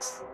Thanks.